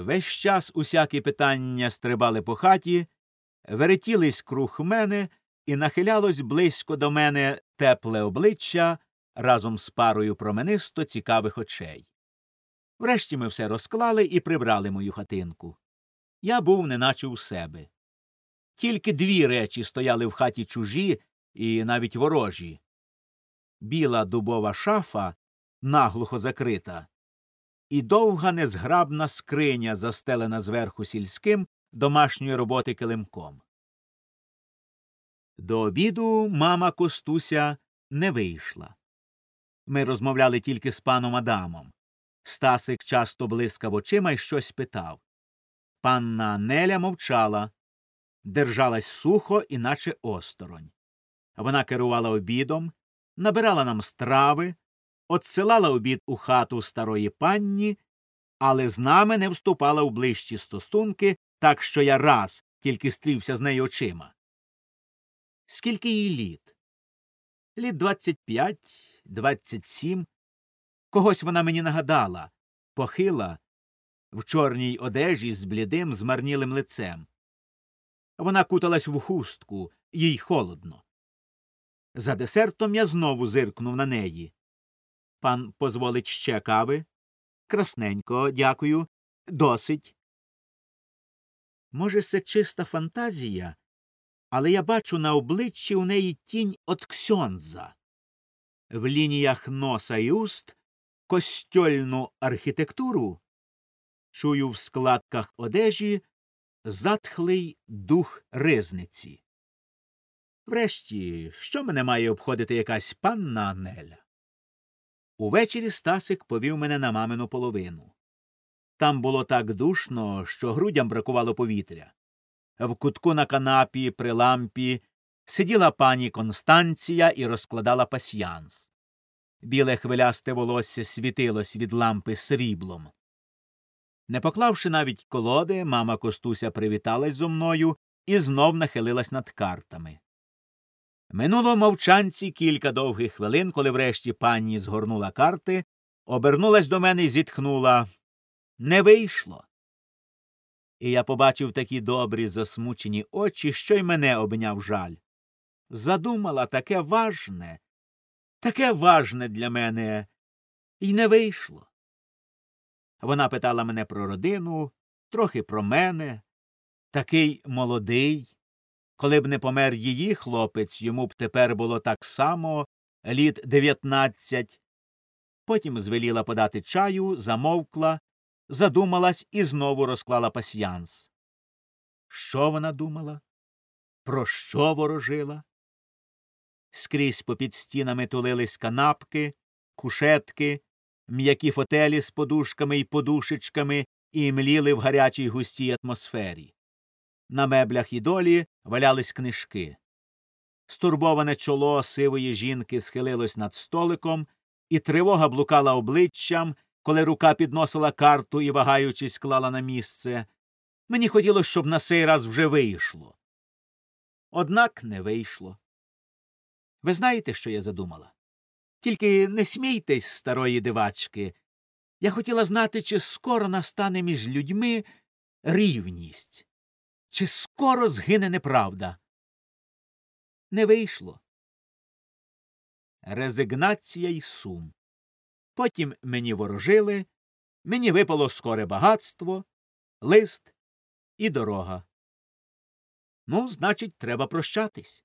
Весь час усякі питання стрибали по хаті, веретілись круг мене, і нахилялось близько до мене тепле обличчя разом з парою променисто цікавих очей. Врешті ми все розклали і прибрали мою хатинку. Я був неначе у себе. Тільки дві речі стояли в хаті чужі і навіть ворожі. Біла дубова шафа, наглухо закрита, і довга незграбна скриня, застелена зверху сільським домашньої роботи килимком. До обіду мама Костуся не вийшла. Ми розмовляли тільки з паном Адамом. Стасик часто блискав очима і щось питав. Панна Неля мовчала, держалась сухо, іначе осторонь. Вона керувала обідом, набирала нам страви, отсилала обід у хату старої панні, але з нами не вступала у ближчі стосунки, так що я раз тільки стрівся з нею очима. Скільки їй літ? Літ двадцять п'ять, двадцять сім. Когось вона мені нагадала похила, в чорній одежі з блідим, змарнілим лицем. Вона куталась в хустку, їй холодно. За десертом я знову зиркнув на неї. Пан позволить ще кави? Красненько, дякую. Досить. Може, це чиста фантазія, але я бачу на обличчі у неї тінь от ксьондза. В лініях носа і уст костьольну архітектуру чую в складках одежі затхлий дух ризниці. Врешті, що мене має обходити якась панна Анеля? Увечері Стасик повів мене на мамину половину. Там було так душно, що грудям бракувало повітря. В кутку на канапі при лампі сиділа пані Констанція і розкладала пасьянс. Біле хвилясте волосся світилось від лампи сріблом. Не поклавши навіть колоди, мама Костуся привіталась зо мною і знов нахилилась над картами. Минуло мовчанці кілька довгих хвилин, коли врешті пані згорнула карти, обернулась до мене і зітхнула Не вийшло. І я побачив такі добрі засмучені очі, що й мене обняв жаль. Задумала таке важне, таке важне для мене, і не вийшло. Вона питала мене про родину, трохи про мене. Такий молодий. Коли б не помер її хлопець, йому б тепер було так само літ дев'ятнадцять. Потім звеліла подати чаю, замовкла, задумалась і знову розклала пасьянс. Що вона думала? Про що ворожила? Скрізь попід стінами тулились канапки, кушетки, м'які фотелі з подушками й подушечками і мліли в гарячій густій атмосфері. На меблях і долі валялись книжки. Стурбоване чоло сивої жінки схилилось над столиком, і тривога блукала обличчям, коли рука підносила карту і, вагаючись, клала на місце. Мені хотілося, щоб на сей раз вже вийшло. Однак не вийшло. Ви знаєте, що я задумала? Тільки не смійтесь, старої дивачки. Я хотіла знати, чи скоро настане між людьми рівність, чи скоро згине неправда. Не вийшло. Резигнація й сум. Потім мені ворожили, мені випало скоре багатство, лист і дорога. Ну, значить, треба прощатись.